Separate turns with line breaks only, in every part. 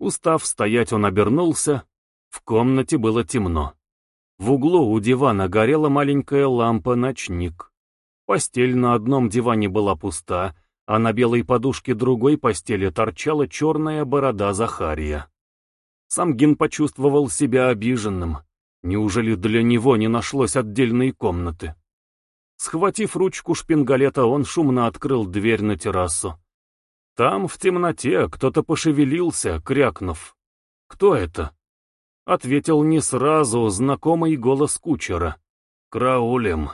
Устав стоять, он обернулся. В комнате было темно. В углу у дивана горела маленькая лампа-ночник. Постель на одном диване была пуста, а на белой подушке другой постели торчала черная борода Захария. Самгин почувствовал себя обиженным. Неужели для него не нашлось отдельной комнаты? Схватив ручку шпингалета, он шумно открыл дверь на террасу. Там, в темноте, кто-то пошевелился, крякнув. «Кто это?» Ответил не сразу знакомый голос кучера. «Краулем».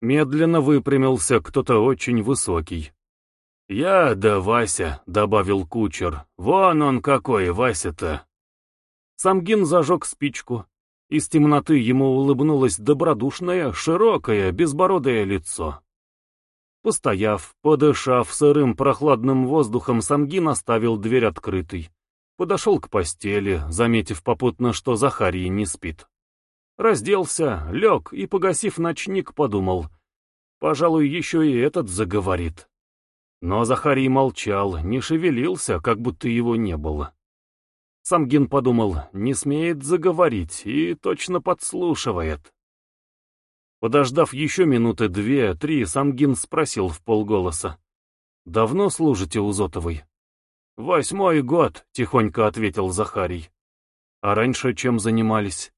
Медленно выпрямился кто-то очень высокий. «Я да Вася», — добавил кучер. «Вон он какой, Вася-то». Самгин зажег спичку. Из темноты ему улыбнулось добродушное, широкое, безбородое лицо. Постояв, подышав сырым прохладным воздухом, Самгин оставил дверь открытой. Подошел к постели, заметив попутно, что Захарий не спит. Разделся, лег и, погасив ночник, подумал. Пожалуй, еще и этот заговорит. Но Захарий молчал, не шевелился, как будто его не было. Самгин подумал, не смеет заговорить и точно подслушивает. Подождав еще минуты две-три, Самгин спросил в полголоса. «Давно служите у Зотовой?» «Восьмой год», — тихонько ответил Захарий. «А раньше чем занимались?»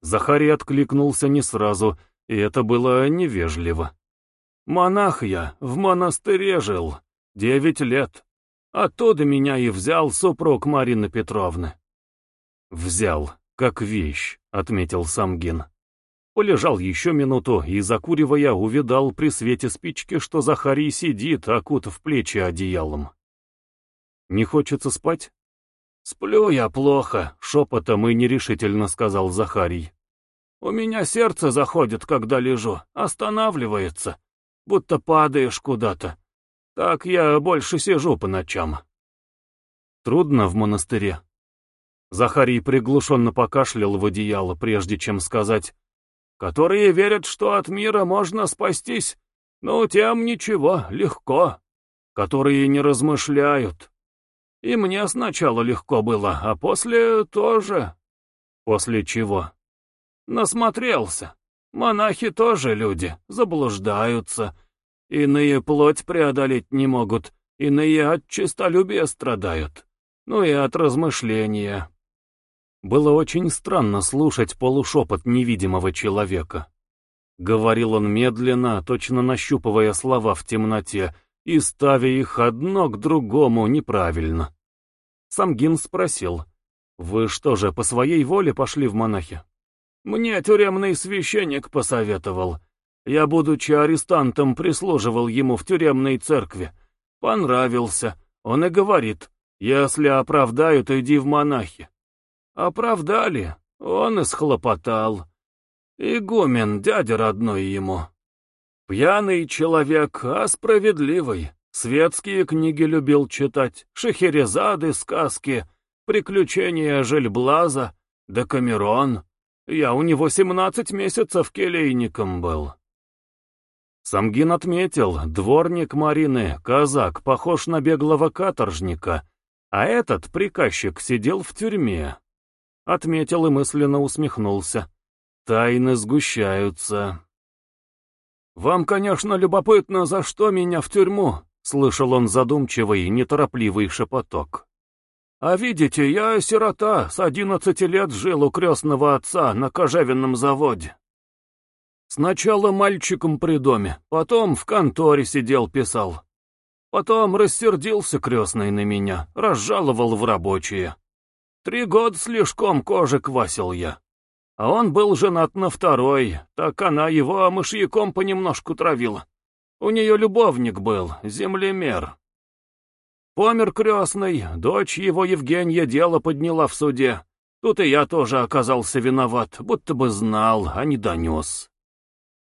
Захарий откликнулся не сразу, и это было невежливо. «Монах я, в монастыре жил, девять лет. Оттуда меня и взял супруг Марины Петровны». «Взял, как вещь», — отметил Самгин. Полежал еще минуту и, закуривая, увидал при свете спички, что Захарий сидит, окутав плечи одеялом. «Не хочется спать?» «Сплю я плохо», — шепотом и нерешительно сказал Захарий. «У меня сердце заходит, когда лежу, останавливается, будто падаешь куда-то. Так я больше сижу по ночам». «Трудно в монастыре?» Захарий приглушенно покашлял в одеяло, прежде чем сказать которые верят, что от мира можно спастись, но тем ничего, легко, которые не размышляют. И мне сначала легко было, а после тоже. После чего? Насмотрелся. Монахи тоже люди, заблуждаются. Иные плоть преодолеть не могут, иные от честолюбия страдают. Ну и от размышления. Было очень странно слушать полушепот невидимого человека. Говорил он медленно, точно нащупывая слова в темноте и ставя их одно к другому неправильно. Самгин спросил, «Вы что же, по своей воле пошли в монахи?» «Мне тюремный священник посоветовал. Я, будучи арестантом, прислуживал ему в тюремной церкви. Понравился. Он и говорит, если оправдают, иди в монахи. Оправдали, он и схлопотал. Игумен, дядя родной ему. Пьяный человек, а справедливый. Светские книги любил читать, шахерезады, сказки, приключения Жельблаза, Декамерон. Я у него семнадцать месяцев келейником был. Самгин отметил, дворник Марины, казак, похож на беглого каторжника, а этот приказчик сидел в тюрьме. Отметил и мысленно усмехнулся. Тайны сгущаются. «Вам, конечно, любопытно, за что меня в тюрьму?» — слышал он задумчивый, неторопливый шепоток. «А видите, я сирота, с одиннадцати лет жил у крестного отца на кожевенном заводе. Сначала мальчиком при доме, потом в конторе сидел, писал. Потом рассердился крестный на меня, разжаловал в рабочие. Три года слишком кожи квасил я. А он был женат на второй, так она его мышьяком понемножку травила. У нее любовник был, землемер. Помер крестный, дочь его Евгения дело подняла в суде. Тут и я тоже оказался виноват, будто бы знал, а не донес.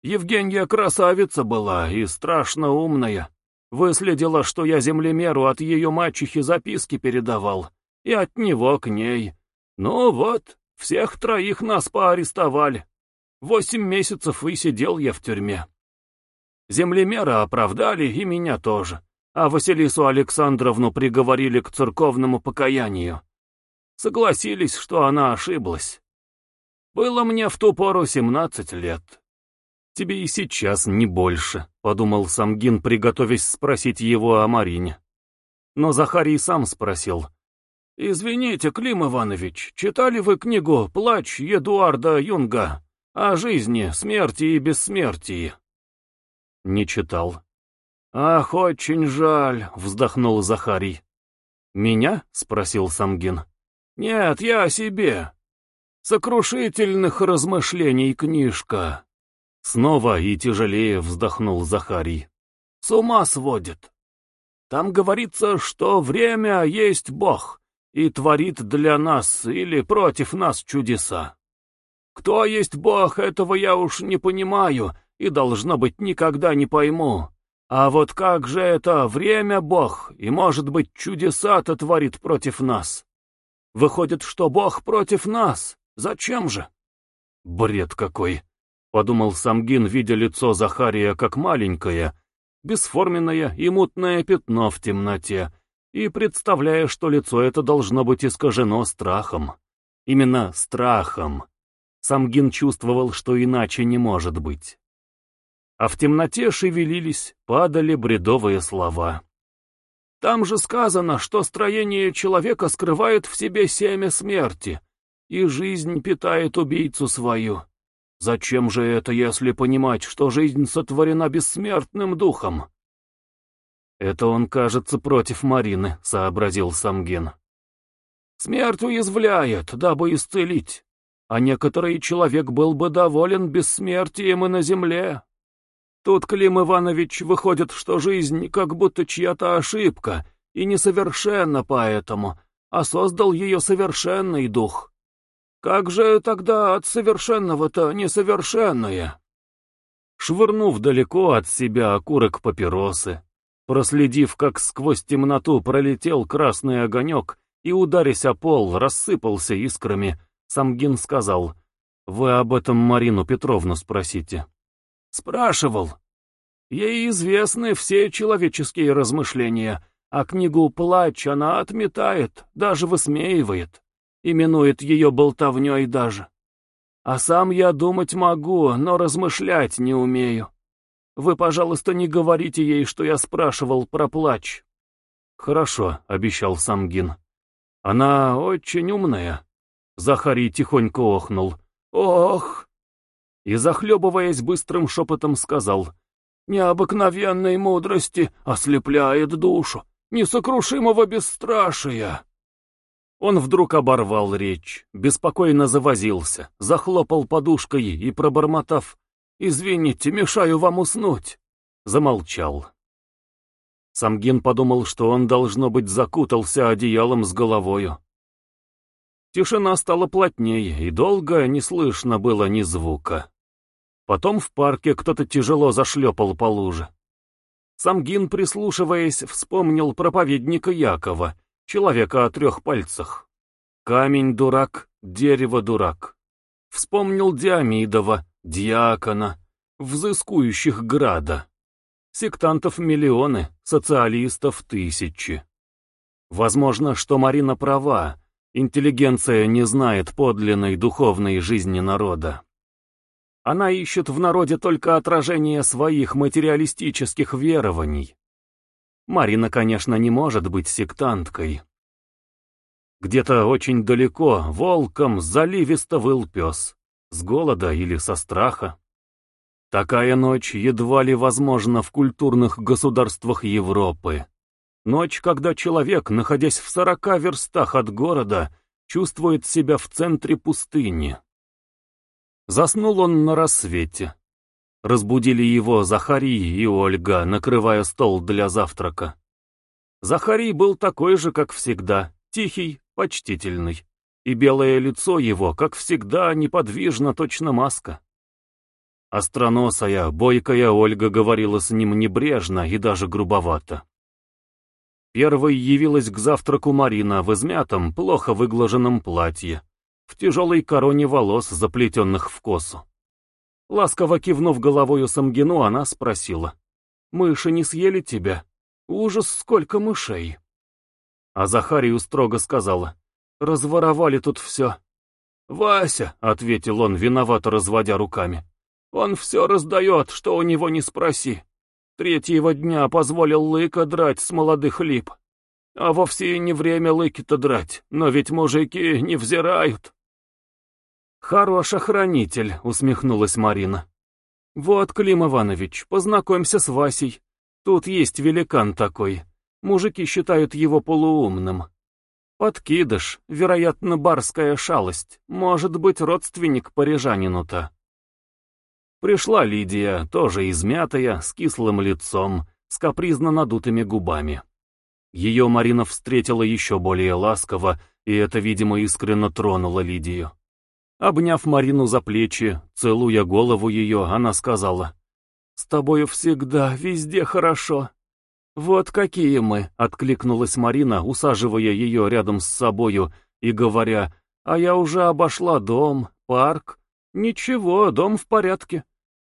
Евгения красавица была и страшно умная. Выследила, что я землемеру от ее мачехи записки передавал и от него к ней. Ну вот, всех троих нас поарестовали. Восемь месяцев и сидел я в тюрьме. Землемера оправдали и меня тоже. а Василису Александровну приговорили к церковному покаянию. Согласились, что она ошиблась. Было мне в ту пору семнадцать лет. Тебе и сейчас не больше, — подумал Самгин, приготовясь спросить его о Марине. Но Захарий сам спросил. «Извините, Клим Иванович, читали вы книгу «Плач» Эдуарда Юнга о жизни, смерти и бессмертии?» Не читал. «Ах, очень жаль», — вздохнул Захарий. «Меня?» — спросил Самгин. «Нет, я о себе. Сокрушительных размышлений книжка». Снова и тяжелее вздохнул Захарий. «С ума сводит. Там говорится, что время есть Бог и творит для нас или против нас чудеса. Кто есть Бог, этого я уж не понимаю и, должно быть, никогда не пойму. А вот как же это время Бог, и, может быть, чудеса-то творит против нас? Выходит, что Бог против нас. Зачем же? Бред какой! — подумал Самгин, видя лицо Захария как маленькое, бесформенное и мутное пятно в темноте, и представляя, что лицо это должно быть искажено страхом. Именно страхом. Самгин чувствовал, что иначе не может быть. А в темноте шевелились, падали бредовые слова. Там же сказано, что строение человека скрывает в себе семя смерти, и жизнь питает убийцу свою. Зачем же это, если понимать, что жизнь сотворена бессмертным духом? Это он, кажется, против Марины, сообразил Самген. Смерть уязвляет, дабы исцелить, а некоторый человек был бы доволен бессмертием и на земле. Тут Клим Иванович выходит, что жизнь как будто чья-то ошибка, и несовершенна поэтому, а создал ее совершенный дух. Как же тогда от совершенного-то несовершенное? Швырнув далеко от себя окурок папиросы, проследив, как сквозь темноту пролетел красный огонек и, ударясь о пол, рассыпался искрами, Самгин сказал, «Вы об этом Марину Петровну спросите». «Спрашивал. Ей известны все человеческие размышления, а книгу «Плач» она отметает, даже высмеивает именует ее болтовней даже. А сам я думать могу, но размышлять не умею. Вы, пожалуйста, не говорите ей, что я спрашивал про плач. Хорошо, обещал Самгин. Она очень умная. Захарий тихонько охнул. Ох! И, захлебываясь быстрым шепотом, сказал. Необыкновенной мудрости ослепляет душу, несокрушимого бесстрашия. Он вдруг оборвал речь, беспокойно завозился, захлопал подушкой и, пробормотав «Извините, мешаю вам уснуть», замолчал. Самгин подумал, что он, должно быть, закутался одеялом с головою. Тишина стала плотнее, и долго не слышно было ни звука. Потом в парке кто-то тяжело зашлепал по луже. Самгин, прислушиваясь, вспомнил проповедника Якова — человека о трех пальцах. Камень дурак, дерево дурак. Вспомнил Диамидова, диакона, взыскующих града. Сектантов миллионы, социалистов тысячи. Возможно, что Марина права, интеллигенция не знает подлинной духовной жизни народа. Она ищет в народе только отражение своих материалистических верований. Марина, конечно, не может быть сектанткой. Где-то очень далеко волком заливисто выл пес. С голода или со страха. Такая ночь едва ли возможна в культурных государствах Европы. Ночь, когда человек, находясь в сорока верстах от города, чувствует себя в центре пустыни. Заснул он на рассвете. Разбудили его Захарий и Ольга, накрывая стол для завтрака. Захарий был такой же, как всегда, тихий, почтительный, и белое лицо его, как всегда, неподвижно, точно маска. Остроносая, бойкая Ольга говорила с ним небрежно и даже грубовато. Первой явилась к завтраку Марина в измятом, плохо выглаженном платье, в тяжелой короне волос, заплетенных в косу. Ласково кивнув головою Самгину, она спросила. «Мыши не съели тебя?» Ужас, сколько мышей. А Захарию строго сказала, разворовали тут все. «Вася», — ответил он, виновато разводя руками, — «он все раздает, что у него не спроси. Третьего дня позволил лыка драть с молодых лип. А вовсе и не время лыки-то драть, но ведь мужики не взирают». «Хорош охранитель», — усмехнулась Марина. «Вот, Клим Иванович, познакомься с Васей. Тут есть великан такой. Мужики считают его полуумным. Подкидыш, вероятно, барская шалость, может быть, родственник парижанину-то. Пришла Лидия, тоже измятая, с кислым лицом, с капризно надутыми губами. Ее Марина встретила еще более ласково, и это, видимо, искренно тронуло Лидию. Обняв Марину за плечи, целуя голову ее, она сказала, «С тобою всегда, везде хорошо. «Вот какие мы!» — откликнулась Марина, усаживая ее рядом с собою и говоря, «А я уже обошла дом, парк. Ничего, дом в порядке.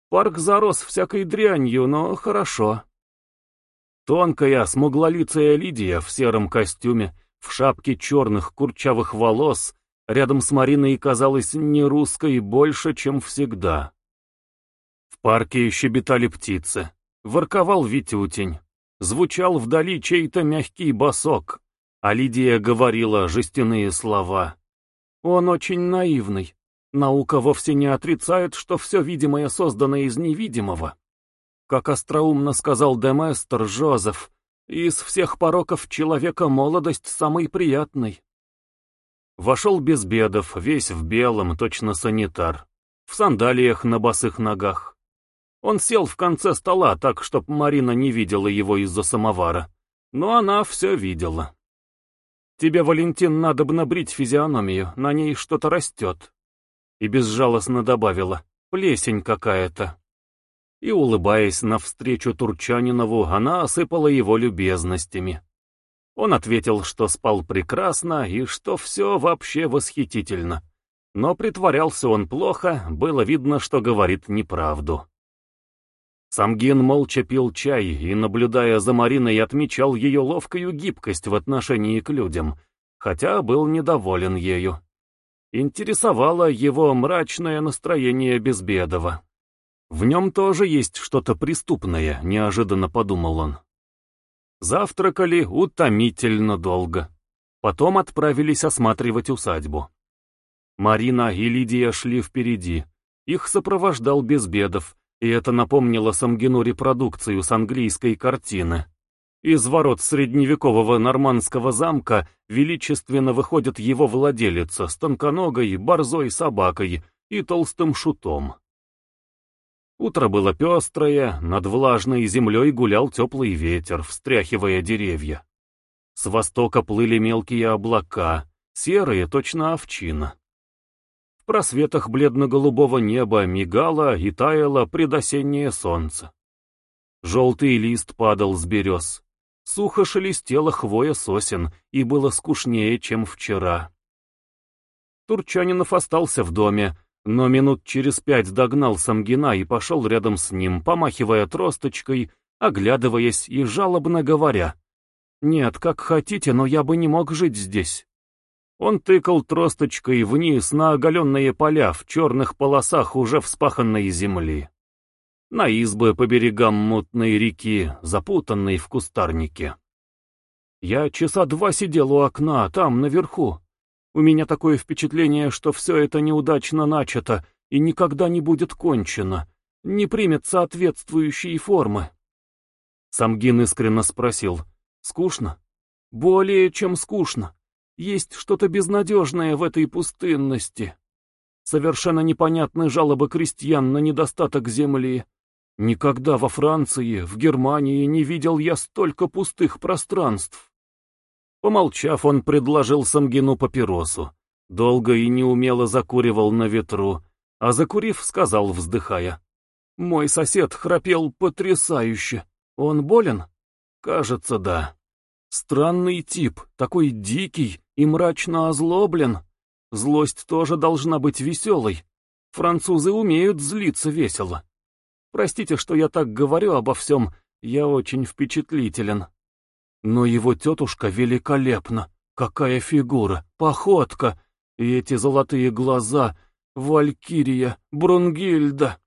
Парк зарос всякой дрянью, но хорошо». Тонкая, смуглолицая Лидия в сером костюме, в шапке черных курчавых волос, рядом с Мариной казалась не русской больше, чем всегда. В парке щебетали птицы, ворковал Витютень. Звучал вдали чей-то мягкий босок, а Лидия говорила жестяные слова. Он очень наивный. Наука вовсе не отрицает, что все видимое создано из невидимого. Как остроумно сказал Деместер Жозеф, из всех пороков человека молодость самый приятный. Вошел Безбедов, весь в белом, точно санитар, в сандалиях на босых ногах. Он сел в конце стола так, чтоб Марина не видела его из-за самовара. Но она все видела. «Тебе, Валентин, надо бы набрить физиономию, на ней что-то растет». И безжалостно добавила, «Плесень какая-то». И, улыбаясь навстречу Турчанинову, она осыпала его любезностями. Он ответил, что спал прекрасно и что все вообще восхитительно. Но притворялся он плохо, было видно, что говорит неправду. Самгин молча пил чай и, наблюдая за Мариной, отмечал ее ловкую гибкость в отношении к людям, хотя был недоволен ею. Интересовало его мрачное настроение Безбедова. В нем тоже есть что-то преступное, неожиданно подумал он. Завтракали утомительно долго. Потом отправились осматривать усадьбу. Марина и Лидия шли впереди. Их сопровождал Безбедов, и это напомнило Самгину репродукцию с английской картины. Из ворот средневекового нормандского замка величественно выходит его владелица с тонконогой, борзой собакой и толстым шутом. Утро было пестрое, над влажной землей гулял теплый ветер, встряхивая деревья. С востока плыли мелкие облака, серые, точно овчина просветах бледно-голубого неба мигало и таяло предосеннее солнце. Желтый лист падал с берез. Сухо шелестела хвоя сосен, и было скучнее, чем вчера. Турчанинов остался в доме, но минут через пять догнал Самгина и пошел рядом с ним, помахивая тросточкой, оглядываясь и жалобно говоря. «Нет, как хотите, но я бы не мог жить здесь». Он тыкал тросточкой вниз на оголенные поля в черных полосах уже вспаханной земли. На избы по берегам мутной реки, запутанной в кустарнике. Я часа два сидел у окна, там, наверху. У меня такое впечатление, что все это неудачно начато и никогда не будет кончено, не примет соответствующие формы. Самгин искренне спросил, «Скучно?» «Более чем скучно. Есть что-то безнадежное в этой пустынности. Совершенно непонятны жалобы крестьян на недостаток земли. Никогда во Франции, в Германии не видел я столько пустых пространств. Помолчав, он предложил Самгину папиросу. Долго и неумело закуривал на ветру, а закурив, сказал, вздыхая. «Мой сосед храпел потрясающе. Он болен?» «Кажется, да». Странный тип, такой дикий и мрачно озлоблен. Злость тоже должна быть веселой. Французы умеют злиться весело. Простите, что я так говорю обо всем, я очень впечатлителен. Но его тетушка великолепна. Какая фигура, походка, и эти золотые глаза, Валькирия, Брунгильда.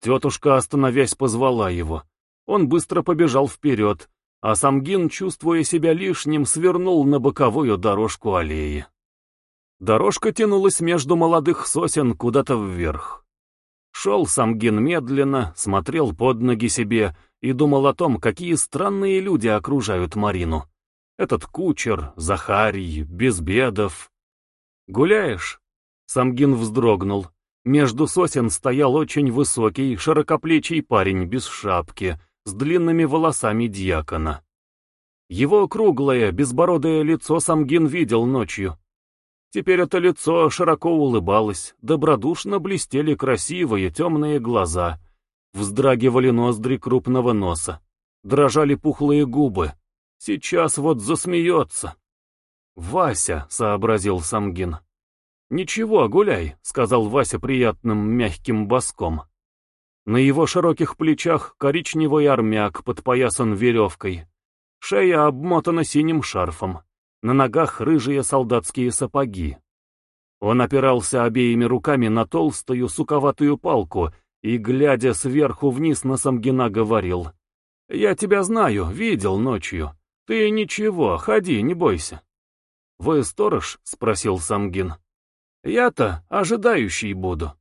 Тетушка, остановясь, позвала его. Он быстро побежал вперед, а Самгин, чувствуя себя лишним, свернул на боковую дорожку аллеи. Дорожка тянулась между молодых сосен куда-то вверх. Шел Самгин медленно, смотрел под ноги себе и думал о том, какие странные люди окружают Марину. Этот кучер, Захарий, Безбедов. «Гуляешь?» Самгин вздрогнул. Между сосен стоял очень высокий, широкоплечий парень без шапки, с длинными волосами дьякона. Его круглое, безбородое лицо Самгин видел ночью. Теперь это лицо широко улыбалось, добродушно блестели красивые темные глаза, вздрагивали ноздри крупного носа, дрожали пухлые губы. Сейчас вот засмеется. «Вася», — сообразил Самгин. «Ничего, гуляй», — сказал Вася приятным мягким боском. На его широких плечах коричневый армяк подпоясан веревкой. Шея обмотана синим шарфом на ногах рыжие солдатские сапоги. Он опирался обеими руками на толстую суковатую палку и, глядя сверху вниз на Самгина, говорил. «Я тебя знаю, видел ночью. Ты ничего, ходи, не бойся». «Вы сторож?» — спросил Самгин. «Я-то ожидающий буду».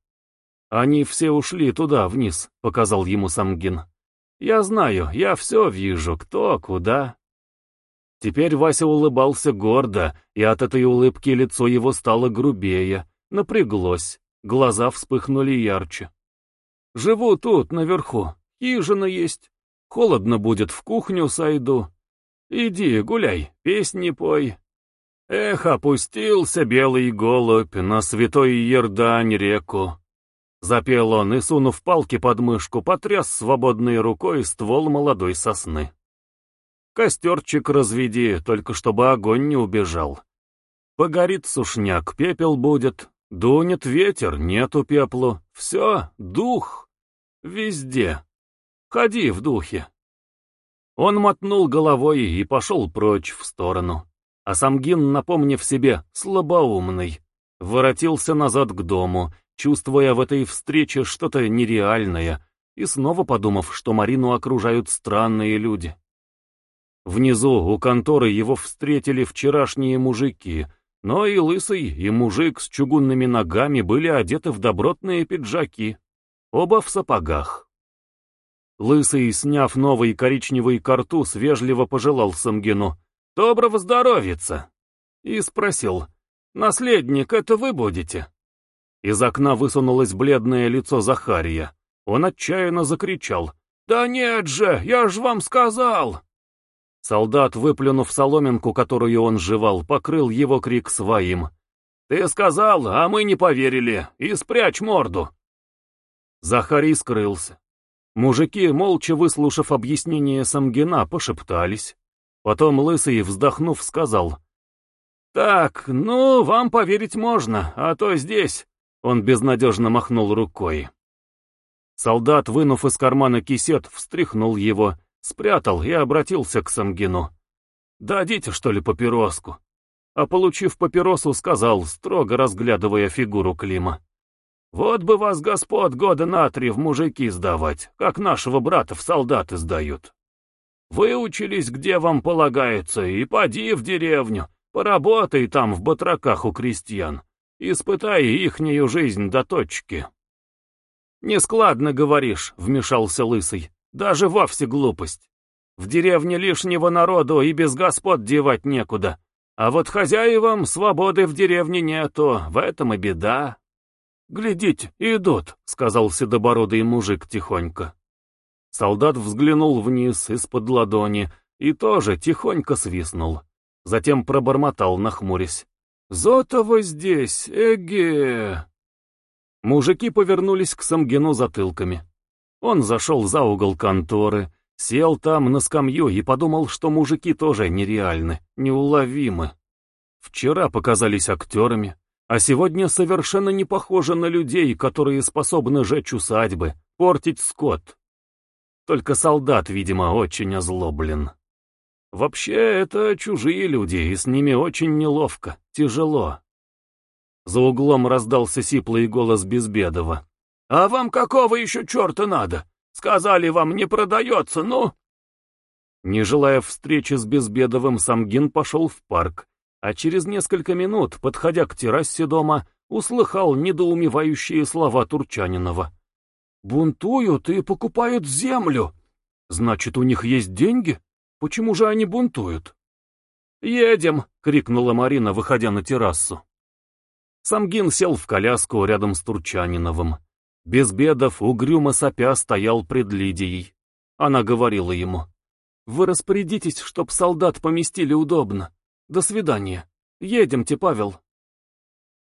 «Они все ушли туда, вниз», — показал ему Самгин. «Я знаю, я все вижу, кто, куда». Теперь Вася улыбался гордо, и от этой улыбки лицо его стало грубее, напряглось, глаза вспыхнули ярче. «Живу тут, наверху, хижина есть. Холодно будет, в кухню сойду. Иди, гуляй, песни пой». Эх, опустился белый голубь на святой Ердань реку. Запел он и, сунув палки под мышку, потряс свободной рукой ствол молодой сосны. Костерчик разведи, только чтобы огонь не убежал. Погорит сушняк, пепел будет. Дунет ветер, нету пеплу. Все, дух. Везде. Ходи в духе. Он мотнул головой и пошел прочь в сторону. А Самгин, напомнив себе, слабоумный, воротился назад к дому, чувствуя в этой встрече что-то нереальное, и снова подумав, что Марину окружают странные люди. Внизу у конторы его встретили вчерашние мужики, но и лысый, и мужик с чугунными ногами были одеты в добротные пиджаки, оба в сапогах. Лысый, сняв новый коричневый картуз, вежливо пожелал Самгину «Доброго здоровица!» и спросил «Наследник, это вы будете?» Из окна высунулось бледное лицо Захария. Он отчаянно закричал «Да нет же, я ж вам сказал!» Солдат, выплюнув соломинку, которую он жевал, покрыл его крик своим. «Ты сказал, а мы не поверили, и спрячь морду!» Захарий скрылся. Мужики, молча выслушав объяснение Самгина, пошептались. Потом Лысый, вздохнув, сказал. «Так, ну, вам поверить можно, а то здесь...» Он безнадежно махнул рукой. Солдат, вынув из кармана кисет, встряхнул его Спрятал и обратился к Самгину. «Дадите, что ли, папироску?» А получив папиросу, сказал, строго разглядывая фигуру Клима. «Вот бы вас, господ, года на три в мужики сдавать, как нашего брата в солдаты сдают. Выучились, где вам полагается, и поди в деревню, поработай там в батраках у крестьян, испытай ихнюю жизнь до точки». «Нескладно говоришь», — вмешался Лысый. Даже вовсе глупость. В деревне лишнего народу и без господ девать некуда. А вот хозяевам свободы в деревне нету, в этом и беда. «Глядите, идут», — сказал седобородый мужик тихонько. Солдат взглянул вниз из-под ладони и тоже тихонько свистнул. Затем пробормотал, нахмурясь. «Зотово здесь, эге!» Мужики повернулись к Самгину затылками. Он зашел за угол конторы, сел там на скамью и подумал, что мужики тоже нереальны, неуловимы. Вчера показались актерами, а сегодня совершенно не похожи на людей, которые способны жечь усадьбы, портить скот. Только солдат, видимо, очень озлоблен. Вообще, это чужие люди, и с ними очень неловко, тяжело. За углом раздался сиплый голос Безбедова. «А вам какого еще черта надо? Сказали вам, не продается, ну?» Не желая встречи с Безбедовым, Самгин пошел в парк, а через несколько минут, подходя к террасе дома, услыхал недоумевающие слова Турчанинова. «Бунтуют и покупают землю. Значит, у них есть деньги? Почему же они бунтуют?» «Едем!» — крикнула Марина, выходя на террасу. Самгин сел в коляску рядом с Турчаниновым. Безбедов, угрюмо сопя, стоял пред Лидией. Она говорила ему, «Вы распорядитесь, чтоб солдат поместили удобно. До свидания. Едемте, Павел».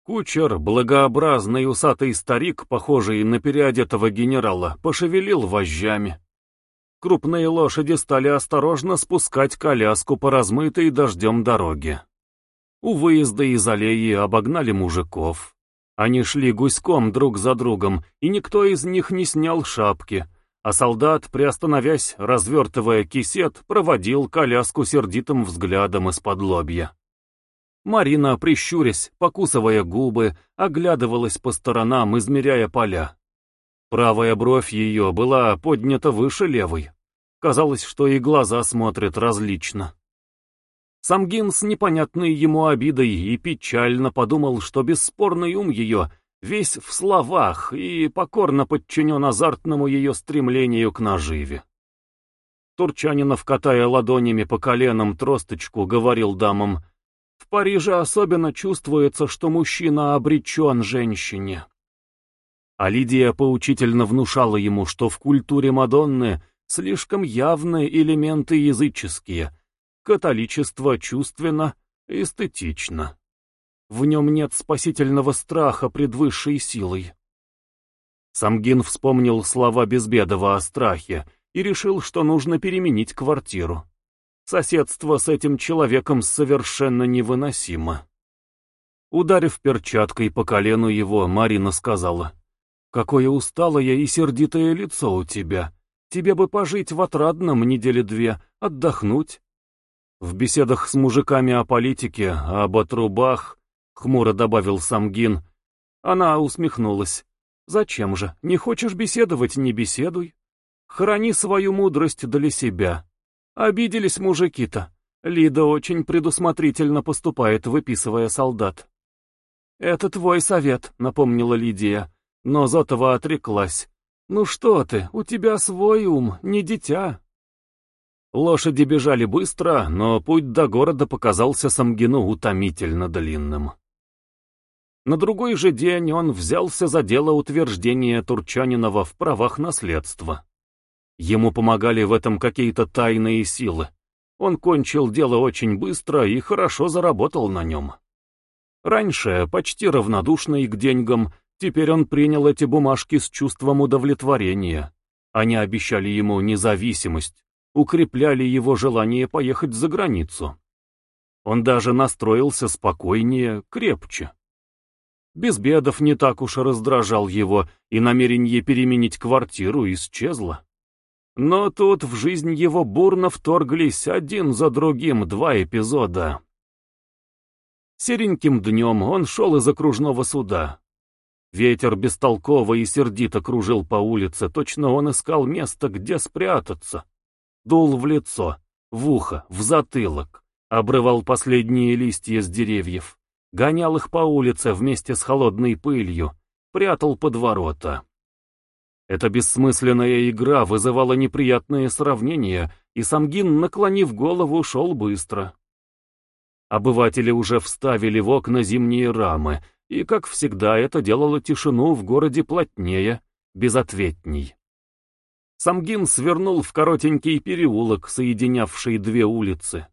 Кучер, благообразный усатый старик, похожий на переодетого генерала, пошевелил вожжами. Крупные лошади стали осторожно спускать коляску по размытой дождем дороге. У выезда из аллеи обогнали мужиков. Они шли гуськом друг за другом, и никто из них не снял шапки, а солдат, приостановясь, развертывая кисет, проводил коляску сердитым взглядом из-под лобья. Марина, прищурясь, покусывая губы, оглядывалась по сторонам, измеряя поля. Правая бровь ее была поднята выше левой. Казалось, что и глаза смотрят различно. Самгин с непонятной ему обидой и печально подумал, что бесспорный ум ее весь в словах и покорно подчинен азартному ее стремлению к наживе. Турчанинов, катая ладонями по коленам тросточку, говорил дамам — в Париже особенно чувствуется, что мужчина обречен женщине. А Лидия поучительно внушала ему, что в культуре Мадонны слишком явны элементы языческие. Католичество чувственно, эстетично. В нем нет спасительного страха пред высшей силой. Самгин вспомнил слова Безбедова о страхе и решил, что нужно переменить квартиру. Соседство с этим человеком совершенно невыносимо. Ударив перчаткой по колену его, Марина сказала, «Какое усталое и сердитое лицо у тебя. Тебе бы пожить в отрадном недели две, отдохнуть». В беседах с мужиками о политике, об отрубах, хмуро добавил Самгин, она усмехнулась. «Зачем же? Не хочешь беседовать, не беседуй. Храни свою мудрость для себя». Обиделись мужики-то. Лида очень предусмотрительно поступает, выписывая солдат. «Это твой совет», — напомнила Лидия, но Зотова отреклась. «Ну что ты, у тебя свой ум, не дитя». Лошади бежали быстро, но путь до города показался Самгину утомительно длинным. На другой же день он взялся за дело утверждения Турчанинова в правах наследства. Ему помогали в этом какие-то тайные силы. Он кончил дело очень быстро и хорошо заработал на нем. Раньше, почти равнодушный к деньгам, теперь он принял эти бумажки с чувством удовлетворения. Они обещали ему независимость, укрепляли его желание поехать за границу. Он даже настроился спокойнее, крепче. Безбедов не так уж и раздражал его, и намерение переменить квартиру исчезло. Но тут в жизнь его бурно вторглись один за другим два эпизода. Сереньким днем он шел из окружного суда. Ветер бестолково и сердито кружил по улице, точно он искал место, где спрятаться. Дул в лицо, в ухо, в затылок, обрывал последние листья с деревьев, гонял их по улице вместе с холодной пылью, прятал под ворота. Эта бессмысленная игра вызывала неприятные сравнения, и Самгин, наклонив голову, шел быстро. Обыватели уже вставили в окна зимние рамы, и, как всегда, это делало тишину в городе плотнее, безответней. Самгин свернул в коротенький переулок, соединявший две улицы.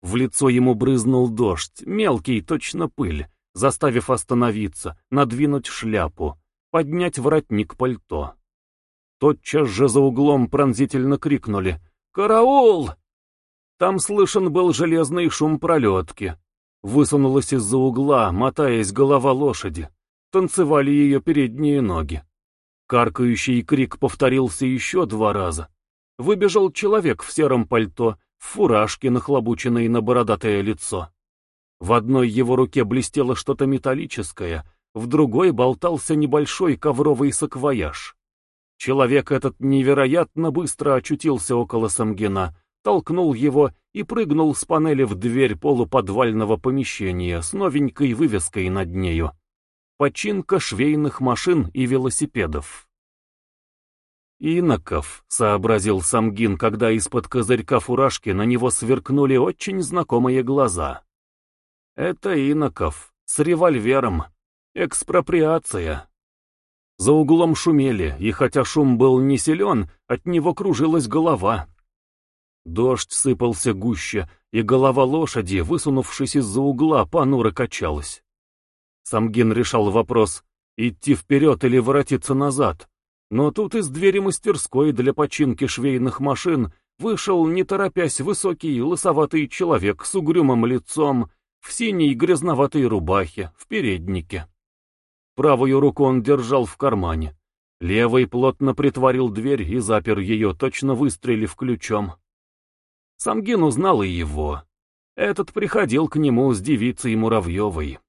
В лицо ему брызнул дождь, мелкий, точно пыль, заставив остановиться, надвинуть шляпу, поднять воротник пальто. Тотчас же за углом пронзительно крикнули «Караул!». Там слышен был железный шум пролетки. Высунулась из-за угла, мотаясь голова лошади. Танцевали ее передние ноги. Каркающий крик повторился еще два раза. Выбежал человек в сером пальто, в фуражке, нахлобученной на бородатое лицо. В одной его руке блестело что-то металлическое, в другой болтался небольшой ковровый саквояж. Человек этот невероятно быстро очутился около Самгина, толкнул его и прыгнул с панели в дверь полуподвального помещения с новенькой вывеской над нею. Починка швейных машин и велосипедов. «Иноков», — сообразил Самгин, когда из-под козырька фуражки на него сверкнули очень знакомые глаза. «Это Иноков, с револьвером. Экспроприация». За углом шумели, и хотя шум был не силен, от него кружилась голова. Дождь сыпался гуще, и голова лошади, высунувшись из-за угла, понуро качалась. Самгин решал вопрос, идти вперед или воротиться назад. Но тут из двери мастерской для починки швейных машин вышел, не торопясь, высокий лысоватый человек с угрюмым лицом, в синей грязноватой рубахе, в переднике. Правую руку он держал в кармане. Левый плотно притворил дверь и запер ее, точно выстрелив ключом. Самгин узнал и его. Этот приходил к нему с девицей Муравьевой.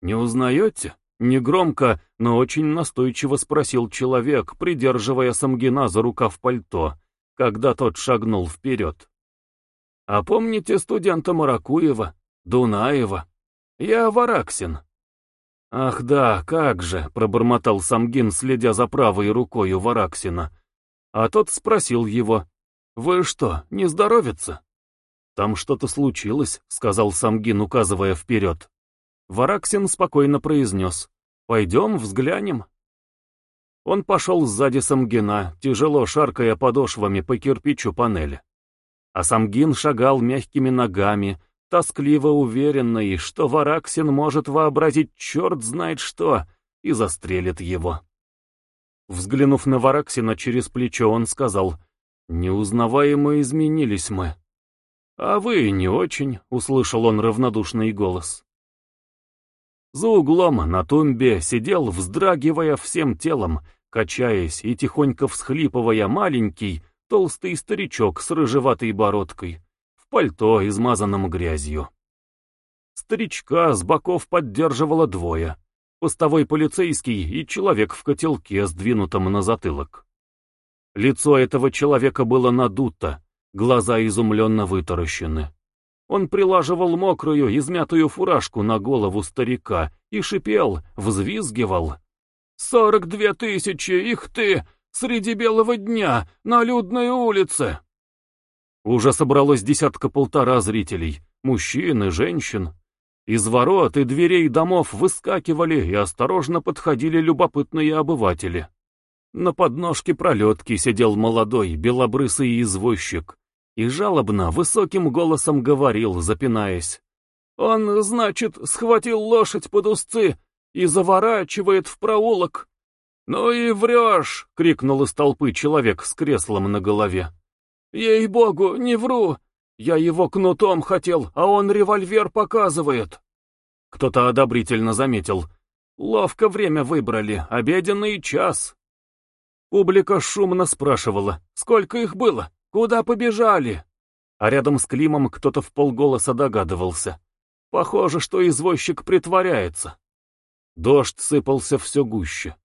«Не узнаете?» Негромко, но очень настойчиво спросил человек, придерживая Самгина за рукав пальто, когда тот шагнул вперед. «А помните студента Маракуева, Дунаева? Я Вараксин». «Ах да, как же!» — пробормотал Самгин, следя за правой рукой у Вараксина. А тот спросил его. «Вы что, не здоровится?» «Там что-то случилось», — сказал Самгин, указывая вперед. Вараксин спокойно произнес. «Пойдем, взглянем». Он пошел сзади Самгина, тяжело шаркая подошвами по кирпичу панели. А Самгин шагал мягкими ногами, тоскливо уверенный, что Вараксин может вообразить черт знает что и застрелит его. Взглянув на Вараксина через плечо, он сказал, «Неузнаваемо изменились мы». «А вы не очень», — услышал он равнодушный голос. За углом на тумбе сидел, вздрагивая всем телом, качаясь и тихонько всхлипывая маленький, толстый старичок с рыжеватой бородкой, в пальто, измазанном грязью. Старичка с боков поддерживало двое — постовой полицейский и человек в котелке, сдвинутом на затылок. Лицо этого человека было надуто, глаза изумленно вытаращены. Он прилаживал мокрую, измятую фуражку на голову старика и шипел, взвизгивал. «Сорок две тысячи, их ты! Среди белого дня, на людной улице!» Уже собралось десятка-полтора зрителей, мужчин и женщин. Из ворот и дверей домов выскакивали и осторожно подходили любопытные обыватели. На подножке пролетки сидел молодой, белобрысый извозчик, и жалобно, высоким голосом говорил, запинаясь. «Он, значит, схватил лошадь под узцы и заворачивает в проулок». «Ну и врешь!» — крикнул из толпы человек с креслом на голове. «Ей-богу, не вру! Я его кнутом хотел, а он револьвер показывает!» Кто-то одобрительно заметил. «Ловко время выбрали, обеденный час!» Публика шумно спрашивала, сколько их было. Куда побежали?» А рядом с Климом кто-то в полголоса догадывался. Похоже, что извозчик притворяется. Дождь сыпался все гуще.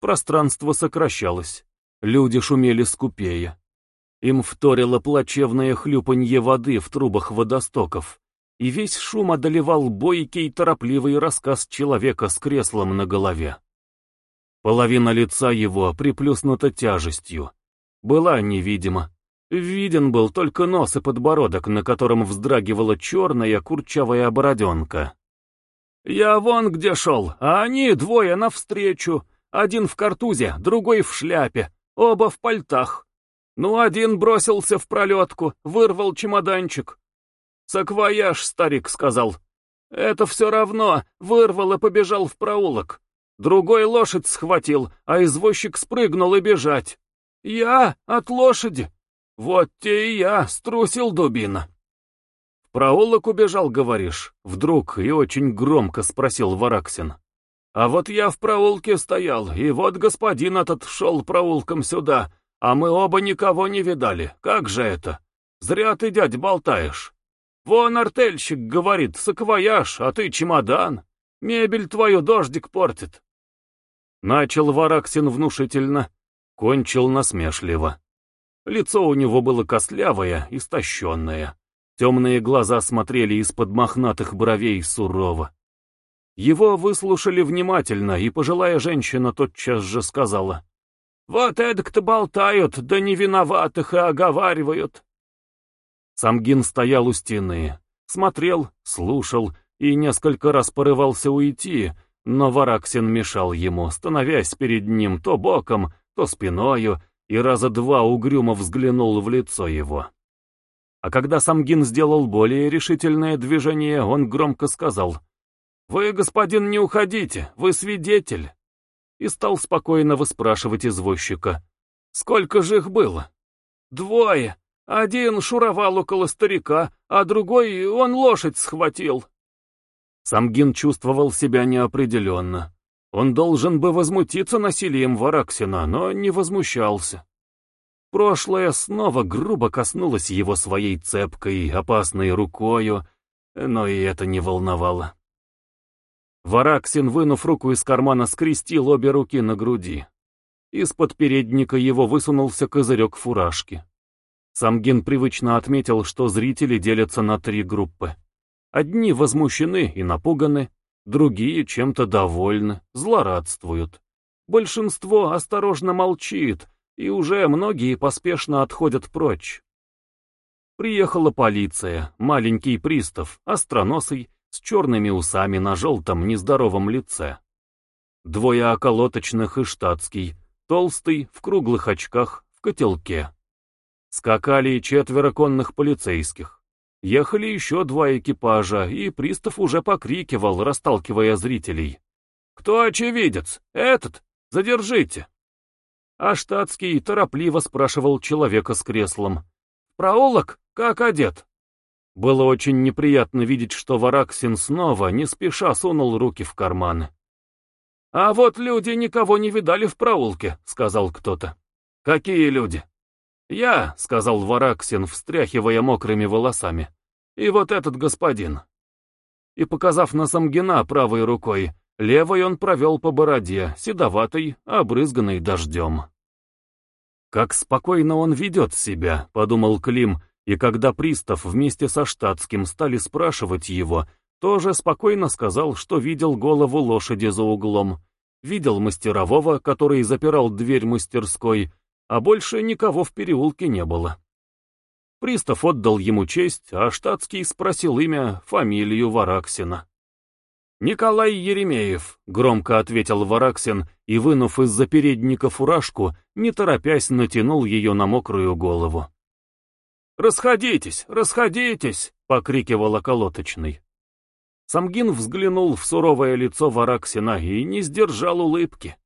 Пространство сокращалось. Люди шумели скупее. Им вторило плачевное хлюпанье воды в трубах водостоков, и весь шум одолевал бойкий торопливый рассказ человека с креслом на голове. Половина лица его приплюснута тяжестью. Была невидима. Виден был только нос и подбородок, на котором вздрагивала черная курчавая бороденка. «Я вон где шел, а они двое навстречу. Один в картузе, другой в шляпе, оба в пальтах. Ну, один бросился в пролетку, вырвал чемоданчик. «Саквояж», — старик сказал. «Это все равно, вырвал и побежал в проулок. Другой лошадь схватил, а извозчик спрыгнул и бежать. Я от лошади». «Вот те и я, струсил дубина». «В проулок убежал, говоришь?» — вдруг и очень громко спросил Вараксин. «А вот я в проулке стоял, и вот господин этот шел проулком сюда, а мы оба никого не видали. Как же это? Зря ты, дядь, болтаешь. Вон артельщик говорит, саквояж, а ты чемодан. Мебель твою дождик портит. Начал Вараксин внушительно, кончил насмешливо. Лицо у него было костлявое, истощенное. Темные глаза смотрели из-под мохнатых бровей сурово. Его выслушали внимательно, и пожилая женщина тотчас же сказала. «Вот эдак-то болтают, да не виноватых и оговаривают». Самгин стоял у стены, смотрел, слушал и несколько раз порывался уйти, но Вараксин мешал ему, становясь перед ним то боком, то спиною, и раза два угрюмо взглянул в лицо его. А когда Самгин сделал более решительное движение, он громко сказал, «Вы, господин, не уходите, вы свидетель!» И стал спокойно выспрашивать извозчика, «Сколько же их было?» «Двое. Один шуровал около старика, а другой он лошадь схватил». Самгин чувствовал себя неопределенно. Он должен бы возмутиться насилием Вараксина, но не возмущался. Прошлое снова грубо коснулось его своей цепкой, опасной рукою, но и это не волновало. Вараксин, вынув руку из кармана, скрестил обе руки на груди. Из-под передника его высунулся козырек фуражки. Самгин привычно отметил, что зрители делятся на три группы. Одни возмущены и напуганы, другие чем-то довольны, злорадствуют. Большинство осторожно молчит, и уже многие поспешно отходят прочь. Приехала полиция, маленький пристав, остроносый, с черными усами на желтом нездоровом лице. Двое околоточных и штатский, толстый, в круглых очках, в котелке. Скакали четверо конных полицейских. Ехали еще два экипажа, и пристав уже покрикивал, расталкивая зрителей. «Кто очевидец? Этот? Задержите!» А штатский торопливо спрашивал человека с креслом. «Проулок? Как одет?» Было очень неприятно видеть, что Вараксин снова, не спеша, сунул руки в карманы. «А вот люди никого не видали в проулке», — сказал кто-то. «Какие люди?» «Я», — сказал Вараксин, встряхивая мокрыми волосами. «И вот этот господин». И, показав на Самгина правой рукой, левой он провел по бороде, седоватой, обрызганной дождем. «Как спокойно он ведет себя», — подумал Клим, и когда пристав вместе со штатским стали спрашивать его, тоже спокойно сказал, что видел голову лошади за углом, видел мастерового, который запирал дверь мастерской, а больше никого в переулке не было. Пристав отдал ему честь, а штатский спросил имя, фамилию Вараксина. «Николай Еремеев», — громко ответил Вараксин и, вынув из-за передника фуражку, не торопясь натянул ее на мокрую голову. «Расходитесь, расходитесь!» — покрикивал околоточный. Самгин взглянул в суровое лицо Вараксина и не сдержал улыбки.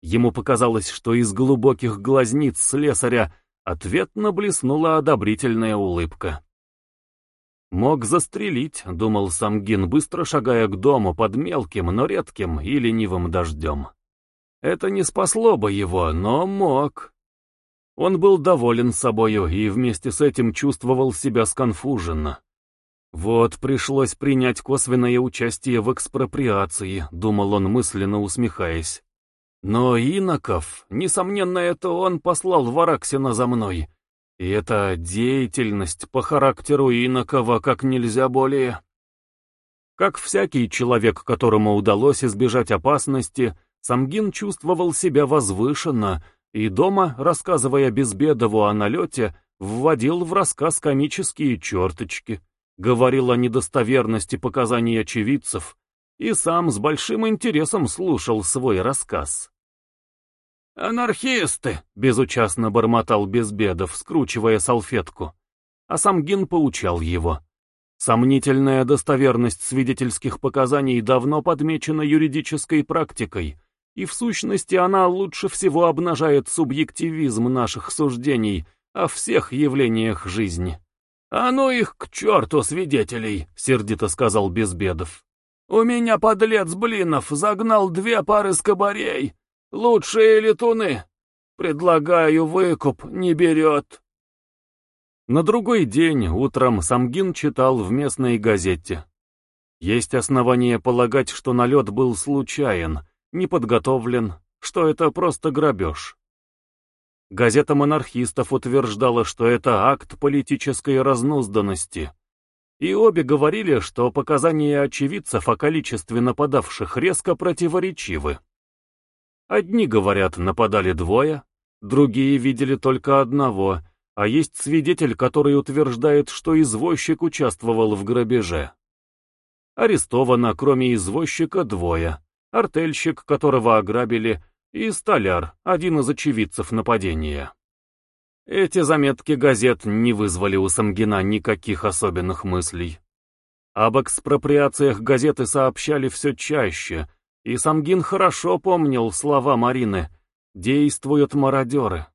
Ему показалось, что из глубоких глазниц слесаря ответно блеснула одобрительная улыбка. «Мог застрелить», — думал Самгин, быстро шагая к дому под мелким, но редким и ленивым дождем. Это не спасло бы его, но мог. Он был доволен собою и вместе с этим чувствовал себя сконфуженно. «Вот пришлось принять косвенное участие в экспроприации», — думал он мысленно усмехаясь. «Но Иноков, несомненно, это он послал Вараксина за мной. И это деятельность по характеру Инокова как нельзя более...» Как всякий человек, которому удалось избежать опасности, Самгин чувствовал себя возвышенно, и дома, рассказывая Безбедову о налете, вводил в рассказ комические черточки, говорил о недостоверности показаний очевидцев и сам с большим интересом слушал свой рассказ. «Анархисты!» — безучастно бормотал Безбедов, скручивая салфетку. А сам Гин поучал его. Сомнительная достоверность свидетельских показаний давно подмечена юридической практикой — и в сущности она лучше всего обнажает субъективизм наших суждений о всех явлениях жизни. «А ну их к черту, свидетелей!» — сердито сказал Безбедов. «У меня подлец Блинов загнал две пары скобарей, лучшие летуны. Предлагаю выкуп, не берет». На другой день утром Самгин читал в местной газете. Есть основания полагать, что налет был случайен, не подготовлен, что это просто грабеж. Газета монархистов утверждала, что это акт политической разнузданности. И обе говорили, что показания очевидцев о количестве нападавших резко противоречивы. Одни говорят, нападали двое, другие видели только одного, а есть свидетель, который утверждает, что извозчик участвовал в грабеже. Арестовано, кроме извозчика, двое. Артельщик, которого ограбили, и столяр, один из очевидцев нападения. Эти заметки газет не вызвали у Самгина никаких особенных мыслей. Об экспроприациях газеты сообщали все чаще, и Самгин хорошо помнил слова Марины «Действуют мародеры».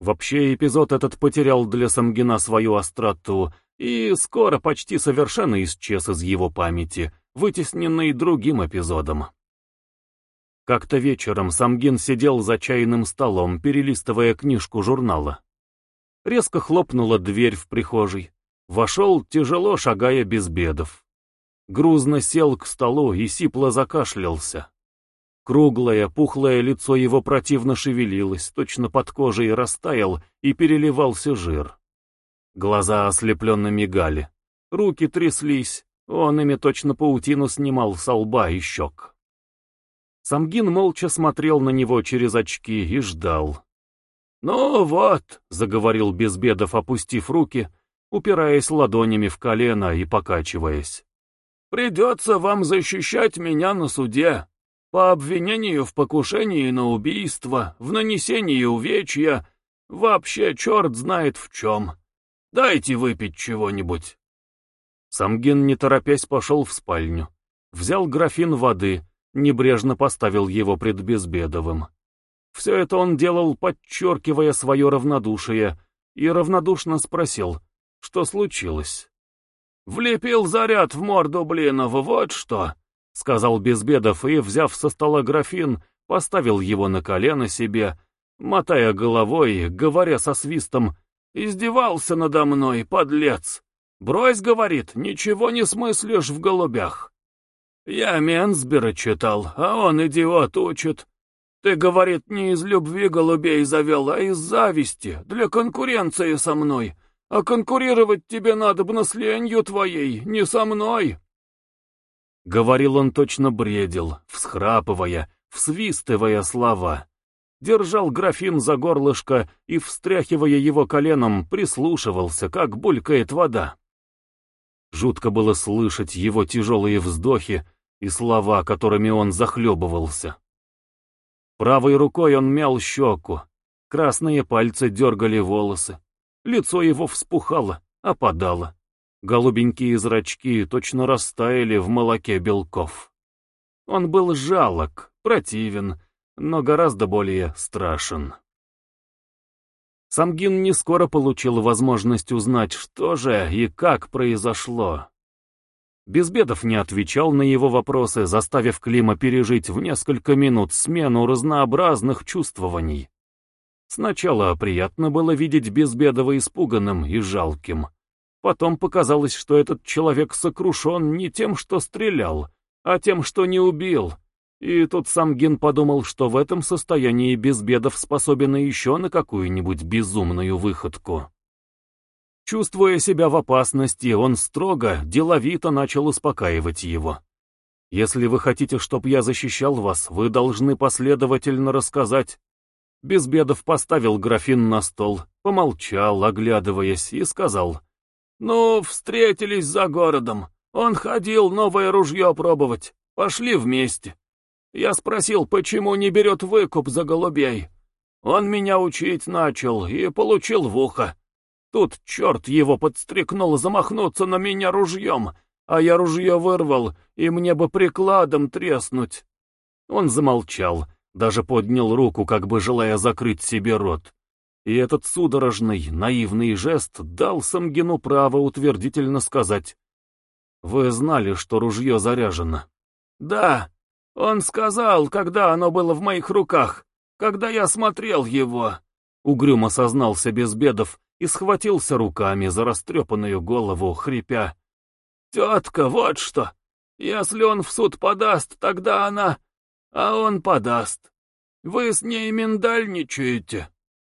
Вообще эпизод этот потерял для Самгина свою остроту и скоро почти совершенно исчез из его памяти, вытесненный другим эпизодом. Как-то вечером Самгин сидел за чайным столом, перелистывая книжку журнала. Резко хлопнула дверь в прихожей. Вошел, тяжело шагая без бедов. Грузно сел к столу и сипло закашлялся. Круглое, пухлое лицо его противно шевелилось, точно под кожей растаял и переливался жир. Глаза ослепленно мигали, руки тряслись, он ими точно паутину снимал со лба и щек. Самгин молча смотрел на него через очки и ждал. «Ну вот», — заговорил Безбедов, опустив руки, упираясь ладонями в колено и покачиваясь. «Придется вам защищать меня на суде, по обвинению в покушении на убийство, в нанесении увечья, вообще черт знает в чем». Дайте выпить чего-нибудь. Самгин, не торопясь, пошел в спальню. Взял графин воды, небрежно поставил его пред Безбедовым. Все это он делал, подчеркивая свое равнодушие, и равнодушно спросил, что случилось. «Влепил заряд в морду Блинова, вот что!» — сказал Безбедов и, взяв со стола графин, поставил его на колено себе, мотая головой, говоря со свистом Издевался надо мной, подлец. Брось, говорит, ничего не смыслишь в голубях. Я Менсбера читал, а он, идиот, учит. Ты, говорит, не из любви голубей завел, а из зависти, для конкуренции со мной. А конкурировать тебе надо бы с ленью твоей, не со мной. Говорил он точно бредил, всхрапывая, всвистывая слова держал графин за горлышко и, встряхивая его коленом, прислушивался, как булькает вода. Жутко было слышать его тяжелые вздохи и слова, которыми он захлебывался. Правой рукой он мял щеку, красные пальцы дергали волосы, лицо его вспухало, опадало. Голубенькие зрачки точно растаяли в молоке белков. Он был жалок, противен, но гораздо более страшен. Самгин не скоро получил возможность узнать, что же и как произошло. Безбедов не отвечал на его вопросы, заставив Клима пережить в несколько минут смену разнообразных чувствований. Сначала приятно было видеть Безбедова испуганным и жалким. Потом показалось, что этот человек сокрушен не тем, что стрелял, а тем, что не убил, и тут сам Ген подумал, что в этом состоянии Безбедов способен еще на какую-нибудь безумную выходку. Чувствуя себя в опасности, он строго, деловито начал успокаивать его. «Если вы хотите, чтобы я защищал вас, вы должны последовательно рассказать». Безбедов поставил графин на стол, помолчал, оглядываясь, и сказал. «Ну, встретились за городом. Он ходил новое ружье пробовать. Пошли вместе». Я спросил, почему не берет выкуп за голубей. Он меня учить начал и получил в ухо. Тут черт его подстрекнул замахнуться на меня ружьем, а я ружье вырвал, и мне бы прикладом треснуть. Он замолчал, даже поднял руку, как бы желая закрыть себе рот. И этот судорожный, наивный жест дал Самгину право утвердительно сказать. «Вы знали, что ружье заряжено?» «Да», он сказал, когда оно было в моих руках, когда я смотрел его. Угрюмо сознался Безбедов и схватился руками за растрепанную голову, хрипя.
«Тетка, вот что! Если он в суд подаст, тогда она... А он подаст. Вы с ней миндальничаете?»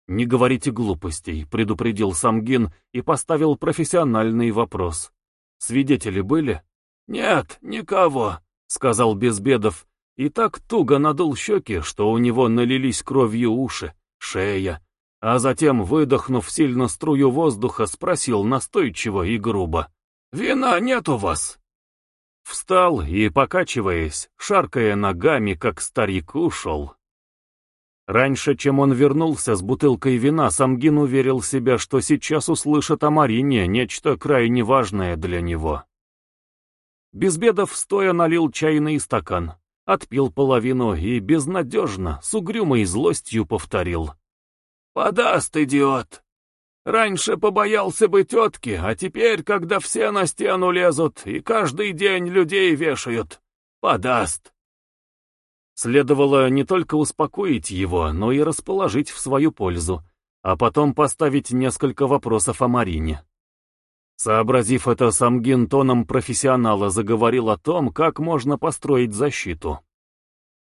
«Не говорите глупостей», — предупредил Самгин и поставил профессиональный вопрос. «Свидетели были?»
«Нет, никого», —
сказал Безбедов, и так туго надул щеки, что у него налились кровью уши, шея, а затем, выдохнув сильно струю воздуха, спросил настойчиво и грубо.
«Вина нет у вас?»
Встал и, покачиваясь, шаркая ногами, как старик, ушел. Раньше, чем он вернулся с бутылкой вина, Самгин уверил себя, что сейчас услышит о Марине нечто крайне важное для него. Безбедов стоя налил чайный стакан, отпил половину и безнадежно, с угрюмой злостью повторил.
«Подаст, идиот! Раньше побоялся бы тетки, а теперь, когда все на стену лезут и каждый день людей вешают, подаст!»
Следовало не только успокоить его, но и расположить в свою пользу, а потом поставить несколько вопросов о Марине. Сообразив это, Самгин тоном профессионала заговорил о том, как можно построить защиту.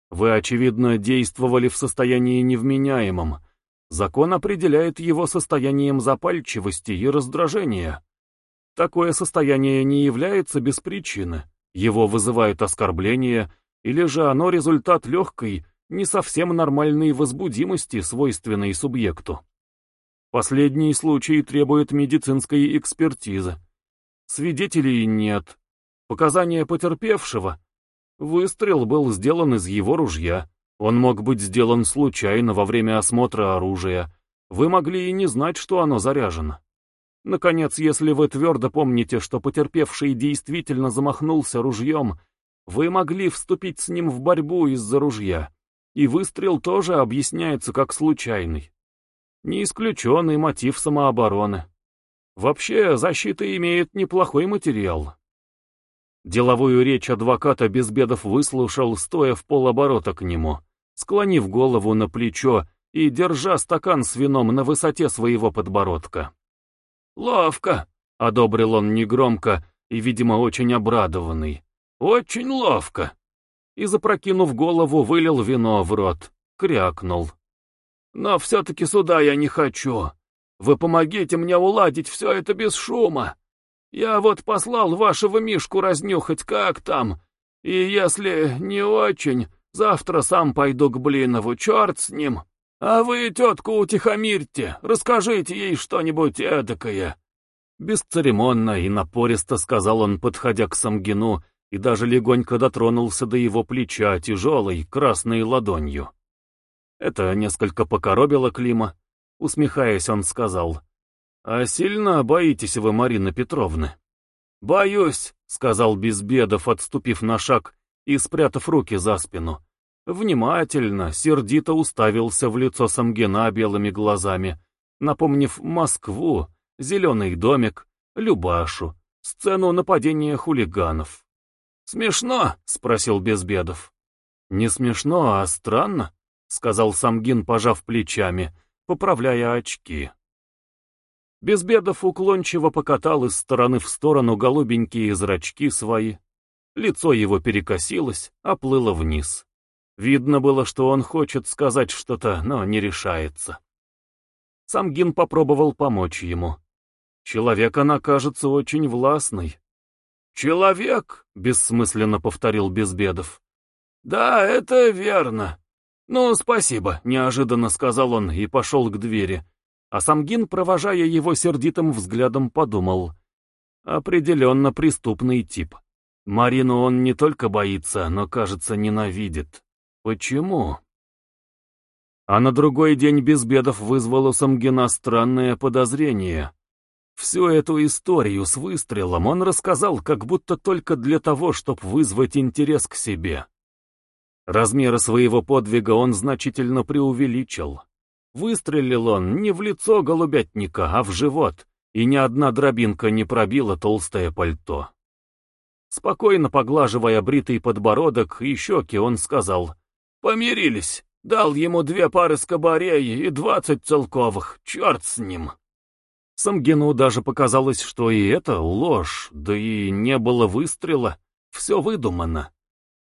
Вы, очевидно, действовали в состоянии невменяемом. Закон определяет его состоянием запальчивости и раздражения. Такое состояние не является без причины. Его вызывают оскорбления или же оно результат легкой, не совсем нормальной возбудимости, свойственной субъекту. Последний случай требует медицинской экспертизы. Свидетелей нет. Показания потерпевшего. Выстрел был сделан из его ружья. Он мог быть сделан случайно во время осмотра оружия. Вы могли и не знать, что оно заряжено. Наконец, если вы твердо помните, что потерпевший действительно замахнулся ружьем, вы могли вступить с ним в борьбу из-за ружья, и выстрел тоже объясняется как случайный. Не исключенный мотив самообороны. Вообще, защита имеет неплохой материал. Деловую речь адвоката Безбедов выслушал, стоя в полоборота к нему, склонив голову на плечо и держа стакан с вином на высоте своего подбородка.
«Ловко!» — одобрил он негромко и, видимо, очень обрадованный. Очень ловко. И, запрокинув голову, вылил вино в рот. Крякнул. Но все-таки сюда я не хочу. Вы помогите мне уладить все это без шума. Я вот послал вашего Мишку разнюхать, как там. И если не очень, завтра сам пойду к Блинову, черт с ним. А вы тетку утихомирьте, расскажите ей что-нибудь эдакое.
Бесцеремонно и напористо сказал он, подходя к Самгину, и даже легонько дотронулся до его плеча тяжелой красной ладонью. Это несколько покоробило Клима. Усмехаясь, он сказал, «А сильно боитесь вы Марины Петровны?»
«Боюсь», —
сказал Безбедов, отступив на шаг и спрятав руки за спину. Внимательно, сердито уставился в лицо Самгина белыми глазами, напомнив Москву, зеленый домик, Любашу, сцену нападения хулиганов.
«Смешно?» — спросил Безбедов.
«Не смешно, а странно», — сказал Самгин, пожав плечами, поправляя очки. Безбедов уклончиво покатал из стороны в сторону голубенькие зрачки свои. Лицо его перекосилось, оплыло вниз. Видно было, что он хочет сказать что-то, но не решается. Самгин попробовал помочь ему. Человек она кажется очень властной,
«Человек», — бессмысленно повторил Безбедов. «Да, это верно. Ну, спасибо», — неожиданно сказал он и пошел к двери.
А Самгин, провожая его сердитым взглядом, подумал. Определенно преступный тип. Марину он не только боится, но, кажется, ненавидит. Почему? А на другой день Безбедов вызвал у Самгина странное подозрение. Всю эту историю с выстрелом он рассказал как будто только для того, чтобы вызвать интерес к себе. Размеры своего подвига он значительно преувеличил. Выстрелил он не в лицо голубятника, а в живот, и ни одна дробинка не пробила толстое пальто. Спокойно поглаживая бритый подбородок и щеки, он сказал, «Помирились, дал ему две пары скобарей и двадцать целковых, черт с ним». Самгину даже показалось, что и это ложь, да и не было выстрела, все выдумано.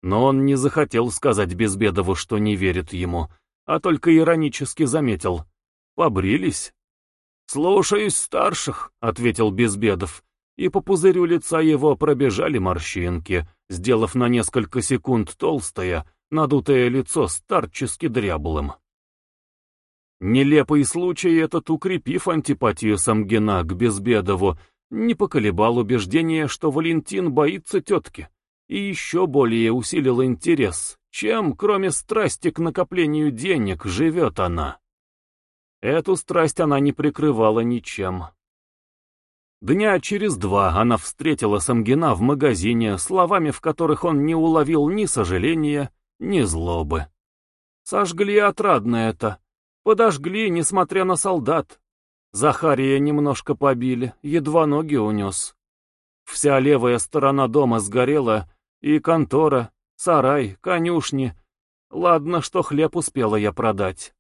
Но он не захотел сказать Безбедову, что не верит ему, а только иронически заметил. «Побрились?» «Слушаюсь старших», — ответил Безбедов, и по пузырю лица его пробежали морщинки, сделав на несколько секунд толстое, надутое лицо старчески дряблым. Нелепый случай этот, укрепив антипатию Самгина к Безбедову, не поколебал убеждение, что Валентин боится тетки, и еще более усилил интерес, чем, кроме страсти к накоплению денег, живет она. Эту страсть она не прикрывала ничем. Дня через два она встретила Самгина в магазине, словами в которых он не уловил ни сожаления, ни злобы. Сожгли отрадно это, Подожгли, несмотря на солдат. Захария немножко побили, едва ноги унес. Вся левая сторона дома сгорела, и контора, сарай, конюшни. Ладно, что хлеб успела я продать.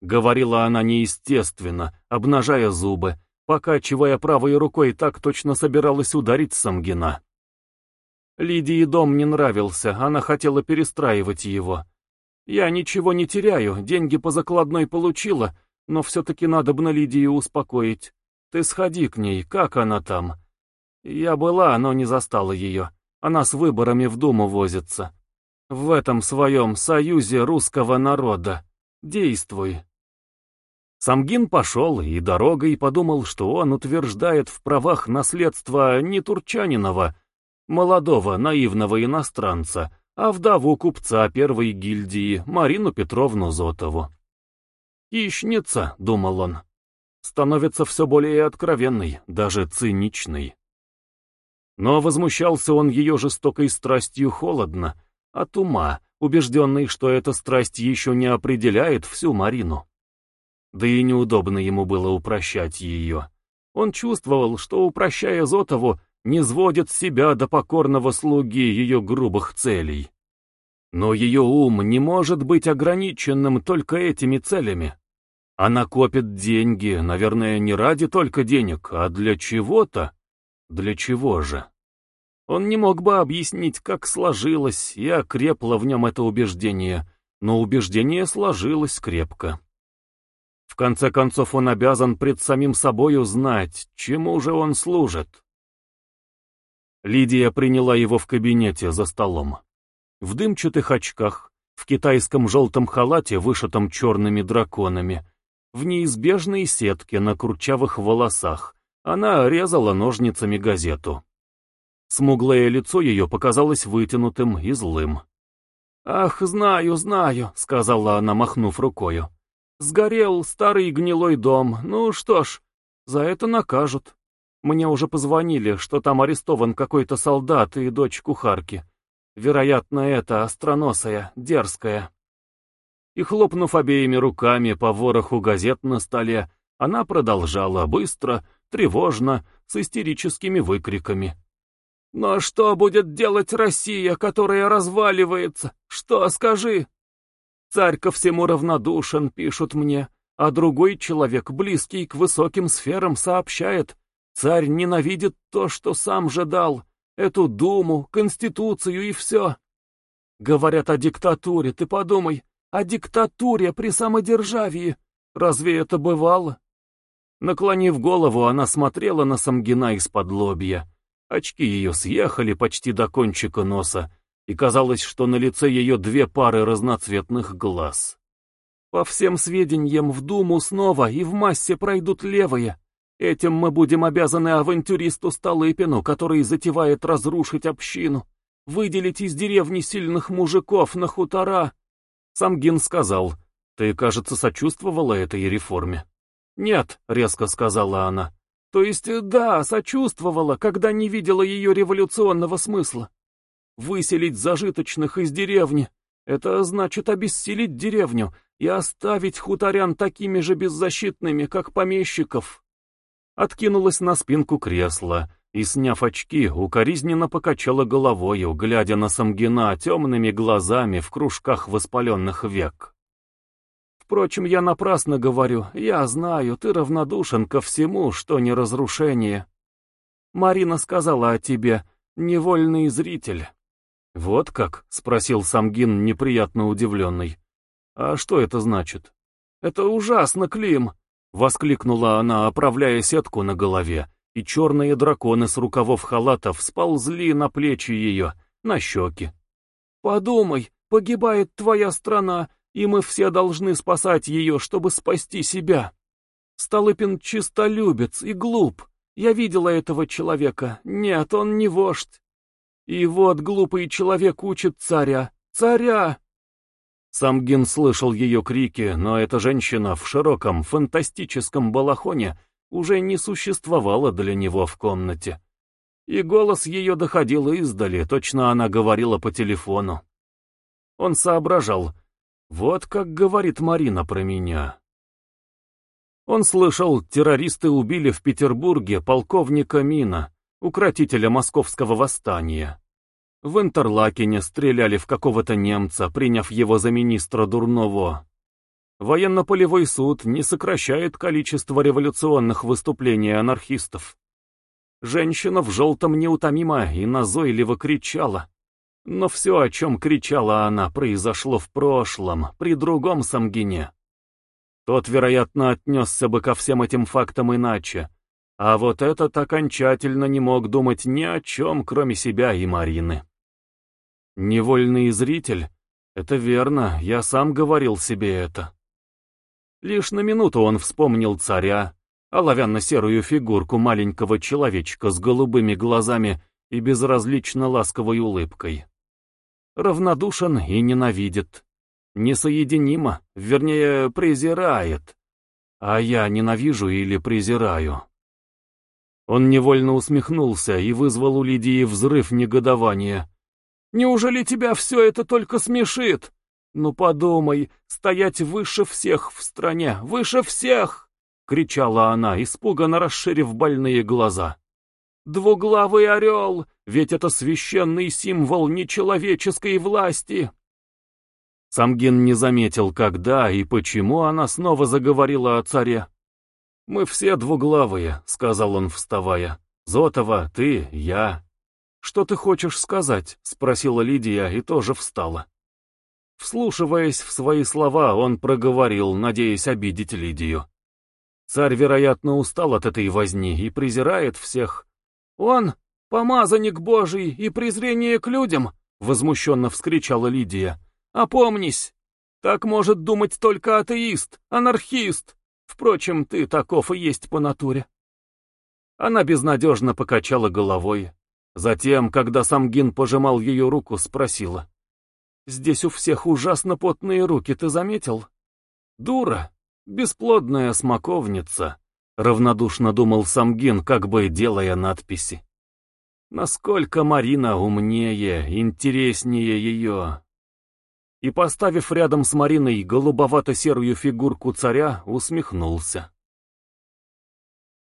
Говорила она неестественно, обнажая зубы, покачивая правой рукой так точно собиралась ударить Самгина. Лидии дом не нравился, она хотела перестраивать его. Я ничего не теряю, деньги по закладной получила, но все-таки надо бы на Лидию успокоить. Ты сходи к ней, как она там? Я была, но не застала ее. Она с выборами в Думу возится. В этом своем союзе русского народа. Действуй. Самгин пошел и дорогой подумал, что он утверждает в правах наследства не Турчанинова, молодого наивного иностранца, а вдову купца первой гильдии, Марину Петровну Зотову. «Хищница», — думал он, — становится все более откровенной, даже циничной. Но возмущался он ее жестокой страстью холодно, от ума, убежденный, что эта страсть еще не определяет всю Марину. Да и неудобно ему было упрощать ее. Он чувствовал, что, упрощая Зотову, не сводит себя до покорного слуги ее грубых целей. Но ее ум не может быть ограниченным только этими целями. Она копит деньги, наверное, не ради только денег, а для чего-то. Для чего же? Он не мог бы объяснить, как сложилось и окрепло в нем это убеждение, но убеждение сложилось крепко. В конце концов, он обязан пред самим собой узнать, чему же он служит. Лидия приняла его в кабинете за столом. В дымчатых очках, в китайском желтом халате, вышитом черными драконами, в неизбежной сетке на курчавых волосах, она резала ножницами газету. Смуглое лицо ее показалось вытянутым и злым. «Ах, знаю, знаю», — сказала она, махнув рукою. «Сгорел старый гнилой дом, ну что ж, за это накажут». Мне уже позвонили, что там арестован какой-то солдат и дочь кухарки. Вероятно, это остроносая, дерзкая. И хлопнув обеими руками по вороху газет на столе, она продолжала быстро, тревожно, с истерическими выкриками. «Но что будет делать Россия, которая разваливается? Что, скажи?» «Царь ко всему равнодушен», — пишут мне, а другой человек, близкий к высоким сферам, сообщает, Царь ненавидит то, что сам же дал, эту думу, конституцию и все. Говорят о диктатуре, ты подумай, о диктатуре при самодержавии. Разве это бывало? Наклонив голову, она смотрела на Самгина из-под лобья. Очки ее съехали почти до кончика носа, и казалось, что на лице ее две пары разноцветных глаз. По всем сведениям, в Думу снова и в массе пройдут левые, Этим мы будем обязаны авантюристу Столыпину, который затевает разрушить общину, выделить из деревни сильных мужиков на хутора. Самгин сказал, ты, кажется, сочувствовала этой реформе. Нет, резко сказала она. То есть, да, сочувствовала, когда не видела ее революционного смысла. Выселить зажиточных из деревни — это значит обессилить деревню и оставить хуторян такими же беззащитными, как помещиков откинулась на спинку кресла и, сняв очки, укоризненно покачала головою, глядя на Самгина темными глазами в кружках воспаленных век.
Впрочем, я напрасно говорю, я знаю, ты равнодушен ко всему, что не разрушение. Марина сказала о тебе, невольный зритель.
«Вот как?» — спросил Самгин, неприятно удивленный. «А что это значит?»
«Это ужасно, Клим!» — воскликнула она, оправляя сетку на голове, и черные драконы с рукавов халатов сползли на плечи ее, на щеки. «Подумай, погибает твоя страна, и мы все должны спасать ее, чтобы спасти себя. Столыпин чистолюбец и глуп. Я видела этого человека. Нет, он не вождь. И вот глупый человек учит царя. Царя!»
Самгин слышал ее крики, но эта женщина в широком, фантастическом балахоне уже не существовала для него в комнате. И голос ее доходил издали, точно она говорила по телефону. Он соображал, вот как говорит Марина про меня. Он слышал, террористы убили в Петербурге полковника Мина, укротителя московского восстания. В Интерлакене стреляли в какого-то немца, приняв его за министра Дурново. Военно-полевой суд не сокращает количество революционных выступлений анархистов. Женщина в желтом неутомимо и назойливо кричала. Но все, о чем кричала она, произошло в прошлом, при другом Самгине. Тот, вероятно, отнесся бы ко всем этим фактам иначе. А вот этот окончательно не мог думать ни о чем, кроме себя и Марины. Невольный зритель? Это верно, я сам говорил себе это. Лишь на минуту он вспомнил царя, оловянно-серую фигурку маленького человечка с голубыми глазами и безразлично ласковой улыбкой. Равнодушен и ненавидит. Несоединимо, вернее, презирает. А я ненавижу или презираю. Он невольно усмехнулся и вызвал у Лидии взрыв негодования. «Неужели тебя все это только смешит? Ну подумай, стоять выше всех в стране, выше всех!» — кричала она, испуганно расширив больные глаза. «Двуглавый орел, ведь это священный символ нечеловеческой власти!» Самгин не заметил, когда и почему она снова заговорила о царе. «Мы все двуглавые», — сказал он, вставая. «Зотова, ты, я». «Что ты хочешь сказать?» — спросила Лидия и тоже встала. Вслушиваясь в свои слова, он проговорил, надеясь обидеть Лидию. Царь, вероятно, устал от этой возни и презирает всех. «Он — помазанник Божий и презрение к людям!» — возмущенно вскричала Лидия. «Опомнись! Так может думать только атеист, анархист!» Впрочем, ты таков и есть по натуре. Она безнадежно покачала головой. Затем, когда Самгин пожимал ее руку, спросила. «Здесь у всех ужасно потные руки, ты заметил?» «Дура, бесплодная смоковница», — равнодушно думал Самгин, как бы делая надписи. «Насколько Марина умнее, интереснее ее!» И, поставив рядом с Мариной голубовато-серую фигурку царя, усмехнулся.